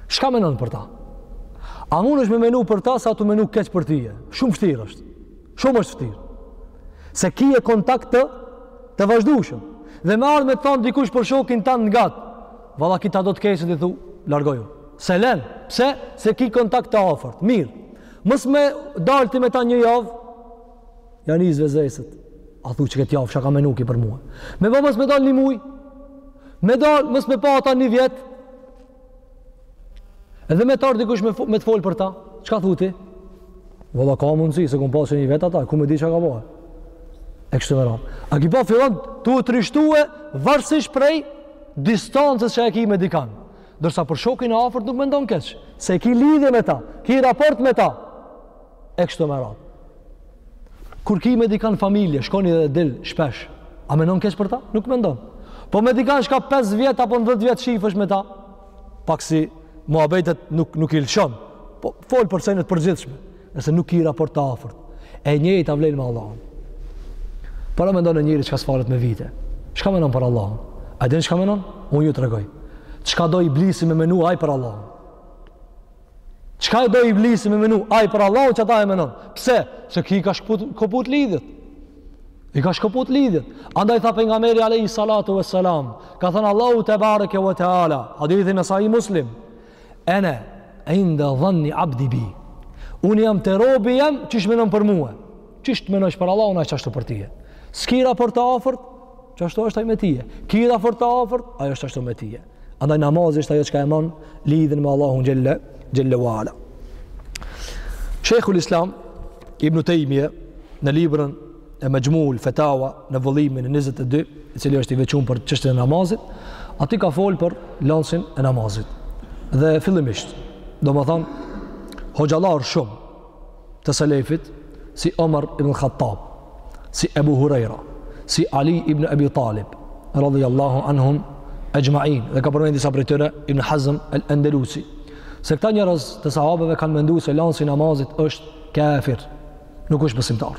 çka menon për ta? A mund është me menu për ta sa tu menu keq për tije? Shumë fështirë është. Shumë është fështirë. Se ki e kontakt të, të vazhdushëm. Dhe me ardhë me të thanë dikush për shokin tand gjatë. Vala ki ta dot keq, s'di thu, largoju. Se len. Pse? Se ki kontakt të afërt. Mirë. Mos me dal ti me ta një javë. Ja nis vesveset. A thu që këtë javë çka menu ky për mua. Me ba mos me dal një muj. Me dal mos me pa ata një vjet. Edhe me t'ardh dikush me me të fol për ta. Çka thu ti? Valla ka mundësi s'e kam pa një vjet ata, ku me di çka ka bërë. E kështu me radhë. A ki pa fillon tu ndryshu varësish prej distancës që e ki me dikan. Ndërsa për shokin e afërt nuk mendon keq, se e ki lidhje me ta, ki raport me ta. E kështu me radhë. Kur ki me dikan familje, shkoni dhe dil shpesh. A mendon keq për ta? Nuk mendon. Po me dikan s'ka 5 vjet apo 10 vjet shifesh me ta, pak si muhabetet nuk nuk i lëshon. Po fol për sene të përgjithshme. Nëse nuk ki raport të afërt, e njëjta vlen me Allahun. Paramendoni njeri çka s'falet me vite. Çka mendon për Allahun? A din çka mendon? Unë ju tregoj. Çka do iblisi me menu ai për Allahun? Çka do iblisi me menu ai për Allahun qat e mendon? Pse? Se ki i ka shkoput lidhjet. I ka shkoput lidhjet. Andaj tha Pejgamberi Alejhi Salatu Veselam, ka thënë Allahu tebareke ve teala, hadithi në Sahih Muslim, Ene, inda dhanni abdi bi. Unë jam te robi jem, qysh menon për muë. Qysh të menojsh për Allahun qashtu për tije. S'ki raport të afërt, qashtu është aj me tije. Ki raport të afërt, aj është ashtu me tije. Andaj namazi është ajo çka e man lidhjen me Allahun xhelle, xhelle wa ala. Shekhu l-Islam, Ibn Tejmije, në librin e Mexhmuul Fetawa në vëllimin e 22, i cili është i veçun për çështjen e namazit, aty ka fol për lanësin e namazit. Dhe fillimisht, do me thanë hoxhallar shumë të selefit si Omar ibn Khattab, si Ebu Hurajra, si Ali ibn Abi Talib, radhiyallahu anhum exhma'in. Dhe ka përmend disa prej tyre Ibn Hazm al-Andalusi, se këta njerëz të sahabeve kanë mendu se lanësi i namazit është kafir. Nuk është besimtar,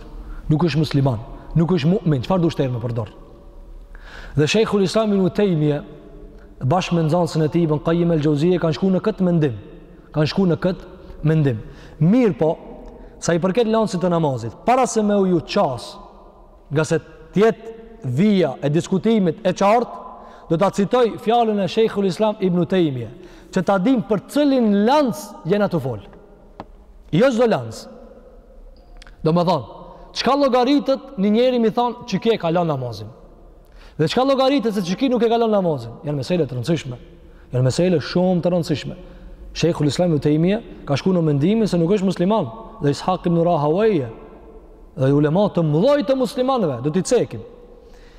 nuk është musliman, nuk është mu'min, çfarë dush term me përdor? Dhe Sheikhul Islam ibn Taymija bashkë me nxënësin e tij Ibn Qayyim al-Xhauzijje kanë shku në këtë mendim. Kanë shku në këtë mendim. Mirëpo, sa i përket lanësit të namazit, para se me ju qas, ngase të jetë vija e diskutimit e qartë, do ta citoj fjalën e Sheikhul Islam Ibn Taymije, që ta dim për cilin lanës jena tu folë. Jo çdo lanc. Domethonë, çka llogaritet një njeri m'i thonë qiki e ka lon namazin? Dhe çka llogaritet se qiki nuk e ka lon namazin? Janë mesele të rëndësishme. Janë mesele shumë të rëndësishme. Shejhul Islam Ibnu Tejmije, ka shku në mendimin se nuk është musliman, dhe Ishak ibn Rahawaje, dhe ulema të mdhoj të muslimanve, do t'i cekim.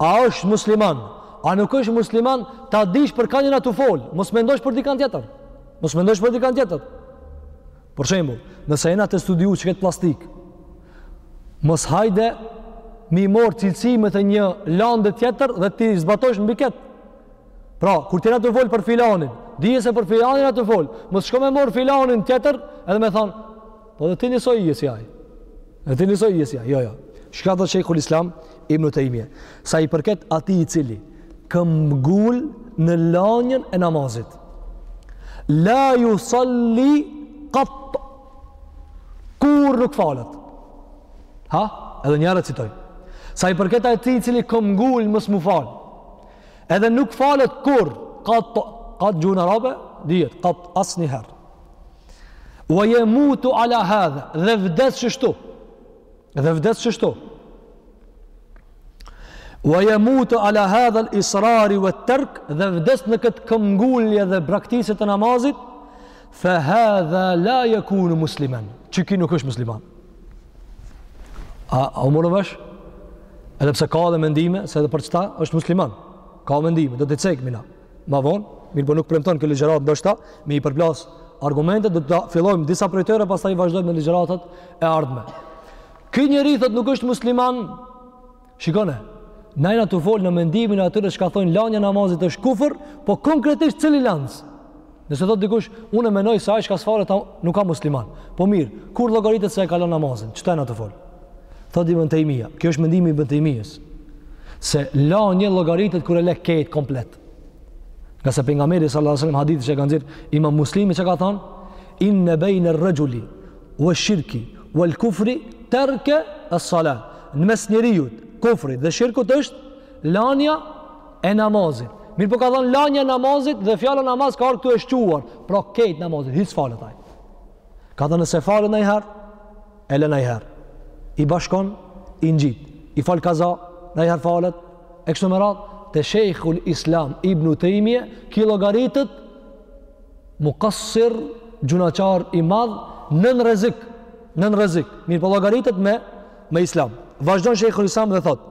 A është musliman? A nuk është musliman? Ta dish për kan jena tu fol, mos mendosh për dikan tjetër. Mos mendosh për dikan tjetër. Për shembull, nëse jena tu studiu qikëtë plastikë, mos hajde m'i mor cilësimet e një lande tjetër dhe t'i zbatosh mbi këtë. Pra, kur të jena tu fol për filanin, dije se për filanin jena tu fol, mos shko me mor filanin tjetër edhe me thonë, Po edhe ti njësoj je si ai. Edhe ti njësoj je si ai. Jo, jo. Çka tha Shejhul Islam Ibnu Tejmije? Sa i përket atij i cili këmbngul në lanjën e namazit. La jusalli kat. Kurrë nuk falet. Ha? Edhe një herë e citoj. Sa i përket atij i cili këmbngul mos m'u fal. Edhe nuk falet kurrë. Kat, kat gjuhën arabe, dijet, kat asniherë. Wa je mutu ala hadhe, dhe vdes qështu. Dhe vdes qështu. Wa je mutu ala hadhel israri wet-terk, dhe vdes në këtë këmbngulje dhe braktisje të namazit, fe hadhe la je kunu muslimen, qiki nuk është musliman. A, a u morëm vesh? Edhe pse ka edhe mendime, se edhe për qëta është musliman. Ka mendime, do t'i cekim na. ma vonë, mirëpo nuk premton kjo ligjëratë ndoshta me i përplas argumentet, do të fillojmë disa prej tyre pastaj vazhdojmë me ligjëratat e ardhme. Ky njeri thot nuk është musliman. Shikone, na jena tu fol në mendimin e atyre çka thojnë lanja e namazit është kufër, po konkretisht cili lanës? Nëse thotë dikush, unë e menoj se ai çka s'falet nuk a musliman. Po mirë, kur llogaritet se e ka lan namazin? Qëta jena tu fol. Thotë Ibn Taymija, kjo është mendimi i Ibn Taymijës. Se lanje llogaritet kur e le kejt komplet. Ngase pejgamberi sallallahu alajhi wasallam hadithi që ka nxjerr Imam Muslimi çka ka thënë? Inna bayna ar-rajuli wa shirki wal kufri tarka as-salat. Në mes njeriut, kufrit dhe shirkut është lanja e namazit. Mirëpo ka thanë lanja e namazit dhe fjala namaz ka ardh këtu e shquar. Pra kejt namazit, hiç s'falet ai. Ka thanë nëse falet naj herë, e le naj herë. I bashkon, i njit. I fal kaza, naj herë falet. E kështu me radhë, te Shejhul Islam Ibnu Tejmije, ki llogaritet mukasir, gjunahqar i madh, nën rrezik, nën rrezik. Mirëpo llogaritet me, me islam. Vazhdon Shejhul Islam dhe thotë,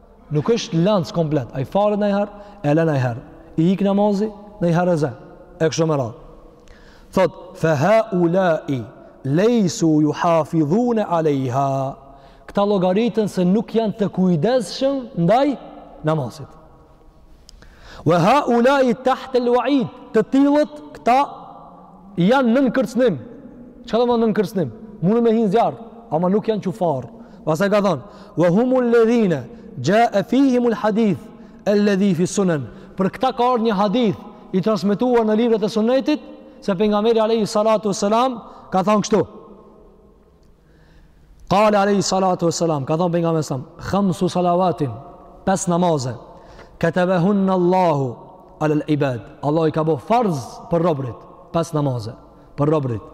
Nuk është lanc komplet. Ai falet najherë, e le najherë. I ik namazi, najherë e zë. E kështu me radhë. Thot, fe haulai lejsu juhafidhune alejha. Këta llogariten se nuk janë të kujdesshëm ndaj namazit. Wa haula'i tahta al-wa'id, të tillët këta janë nën kërcënim. Çka do me thonë nën kërcënim? Munden me hi n'zjarr, ama nuk janë qufar. Pastaj ka thënë: "Wa humul ladhina ja'a fihim al-hadith alladhi fi sunan." Për këta ka ardhur një hadith i transmetuar në librat e Sunnetit se pejgamberi alayhi salatu wasalam ka thënë kështu: Kale alejhi salatu ve selam, ka thonë pejgamberi alejhi selam, khamsu salavatin, pes namaze, ketebehunne Allahu, alel ibad, Allah i ka bo farz për robrit, pes namaze, për robrit.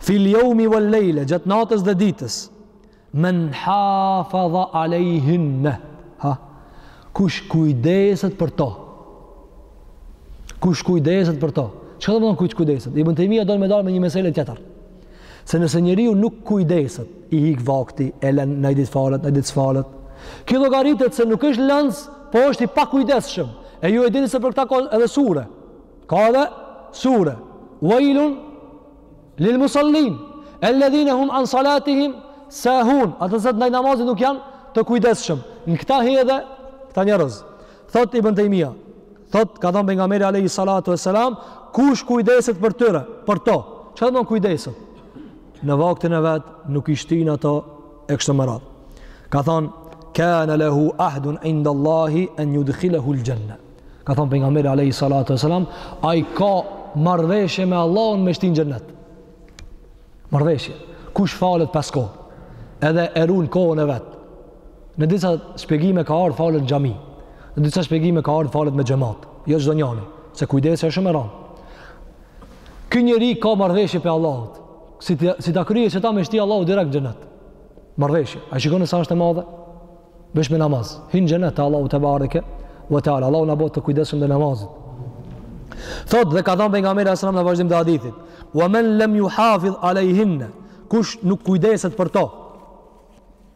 Fil jeumi vel lejle, gjatë natës dhe ditës, men hafadha alejhinne, ha, kush kujdeset për to, kush kujdeset për to, çka do me thonë kush kujdeset, Ibn Tejmija do me dalë me një mesele tjetër, Se nëse njeriu nuk kujdeset, i hik vakti, e len, naj ditë falet, naj ditë s'falet. Ky llogaritet se nuk është lanc, po është i pakujdesshëm. E ju e dini se për këta ka edhe sure. Ka edhe sure. Wailun lil musallin, alladhina hum an salatihim sahun. Ata që ndaj namazit nuk janë të kujdesshëm. Në këta hin edhe këta njerëz. Thotë Ibn Taymija, thotë ka thënë pejgamberi alayhi salatu vesselam, kush kujdeset për tyre, për to. Çka do me thonë kujdeset? Në vaktin e vet nuk i shtin ato e kështu me radhë. Ka thënë kana lahu ahdun inda Allahi an yudkhilahu al-janna. Ka thënë pejgamberi alayhi salatu vesselam, ai ka marrëveshje me Allahun me shti n'xhennet. Marrëveshje. Kush falet pes kohë? Edhe e run kohën e vet. Në disa shpjegime ka ardhur falet në xhami. Në disa shpjegime ka ardhur falet me xhamat, jo çdo njeri, se kujdesi është shumë e rëndë. Ky njeri ka marrëveshje pe Allahut. Si ti si ta kryejsh këta me të shti Allahu direkt n'xhenet. Marrëveshje. A e shikon sa është e madhe. Veç me namaz. Hin n'xhenet të Allahut tebareke ve teala. Allahu na bëftë të kujdesshëm ndaj namazit. Thot dhe ka thënë pejgamberi sallallahu alajhi wasallam në vazhdim të hadithit, "Wa man lam yuhafiz alayhin" Kush nuk kujdeset për to,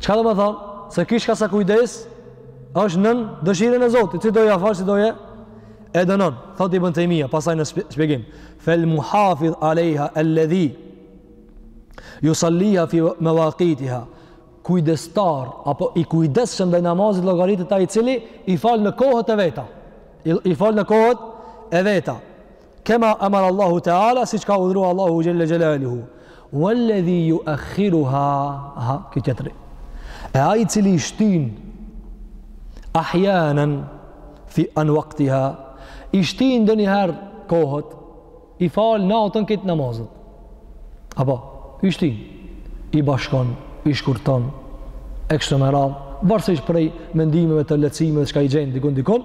Çka do me thonë? Se ky çka s'ka kujdes, është nën dëshirën e Zotit, si do ja fal, si do, e dënon, thot Ibn Tejmija pastaj në shpjegim, fel muhafidh alejha eledhi jusaliha fi mevakitiha, kujdestar, apo i kujdesshëm ndaj namazit llogaritet ai i cili i fal në kohët e veta, i, i fal në kohët e veta, Kema amar Allahu Teala, siç ka urdhru Allahu xhel-le xhelaluhu. Walledhi juakhiruha, ky tjetri. E ai i cili i shtin, ahjanen, fi an vaktiha, i shtin ndonjëherë kohët, i falë natën këto namazet. Apo, i shtin, i bashkon, i shkurton, e kështu me radhë, varësish prej mendimeve e lehtësimeve çka i gjen dikun dikun,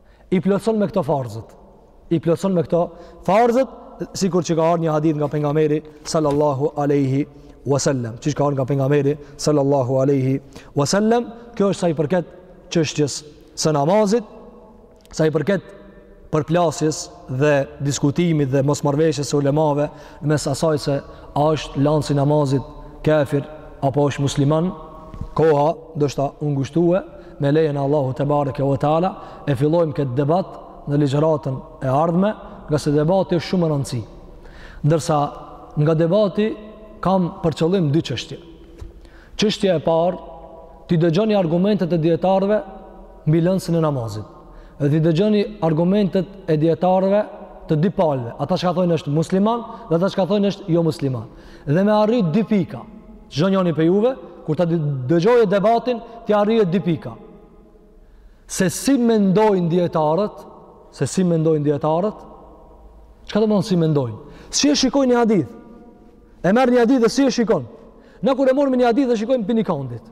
i plotëson me këto farzët i plotëson me këto farzët sikur që ka ardhur një hadith nga pejgamberi sallallahu alaihi wasallam siç ka ardhur nga pejgamberi sallallahu alaihi wasallam kjo është sa i përket çështjes së namazit sa i përket përplasjes dhe diskutimit dhe mosmarrëveshjes së ulemave në mes asaj se a është lansi i namazit kafir apo është musliman koha ndoshta u ngushtue Me lejen e Allahut tebareke ve teala e fillojmë këtë debat në ligjëratën e ardhme, ngase debati është shumë me rëndësi. Ndërsa nga debati kam për qëllim dy çështje. Çështja e parë, t'i dëgjoni argumentet e dietarëve mbi lënësin e namazit. Dhe t'i dëgjoni argumentet e dietarëve të dy palëve, ata që thonë është musliman dhe ata që thonë është jomusliman. Dhe me arrit dy pika. Çdonjëri prej juve, kur ta dëgjojë debatin, t'i arrijë dy pika. Se si mendojnë dietarët, se si mendojnë dietarët, çka do të thotë si mendojnë? Si e shikojnë një hadith? E merr një hadith dhe si e shikon? Na kur e marrim një hadith e shikojmë prej ni kandit.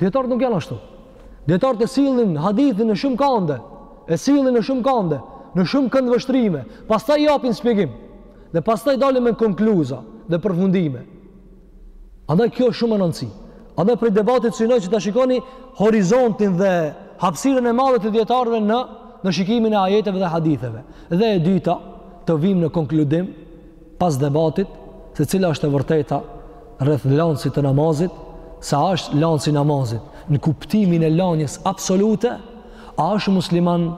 Dijetarët nuk janë ashtu. Dijetarët e sillin hadithin në shumë kande, e sillin në shumë kande, në shumë këndvështrime, pastaj japin spjegim, dhe pastaj dalin me konkluza dhe përfundime. Andaj kjo është shumë me randësi. Andaj prej debatit synoj që ta shikoni horizontin dhe hapësirën e madhe të dietarëve në në shikimin e ajeteve dhe haditheve. Dhe e dyta, të vijmë në konkludim, Pas debatit se cila është e vërteta rreth lansit të namazit, se a është lansi i namazit në kuptimin e lanjës absolute, a është musliman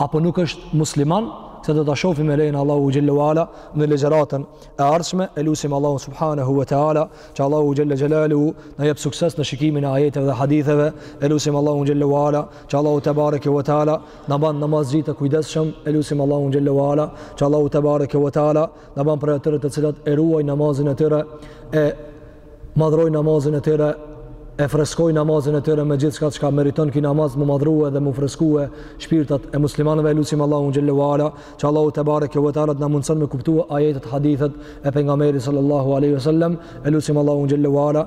apo nuk është musliman, se do ta shohim me lejen e Allahut xhel-le ue ala në ligjëratën e ardhshme e lusim Allahun subhanahu wa taala që Allahu xhel-le xhelaluhu na jep sukses në shikimin e ajeteve dhe haditheve e lusim Allahun xhel-le ue ala që Allahu tebareke wa taala na ban namazxhi të kujdesshëm, e lusim Allahun xhel-le ue ala, që Allahu tebareke ve teala na ban prej atyre të cilët e ruajnë namazin e tyre, e madhrojnë namazin e tyre, e freskojnë namazin e tyre me gjithçka çka meriton ky namaz m'u madhrue dhe m'u freskue shpirtat e muslimanëve, e lusim Allahun xhel-le ue ala, që Allahu tebareke ve teala na mundson me kuptua ajetet hadithet e pejgamberit sallallahu alaihi wasallam, e lusim Allahun xhel-le ue ala,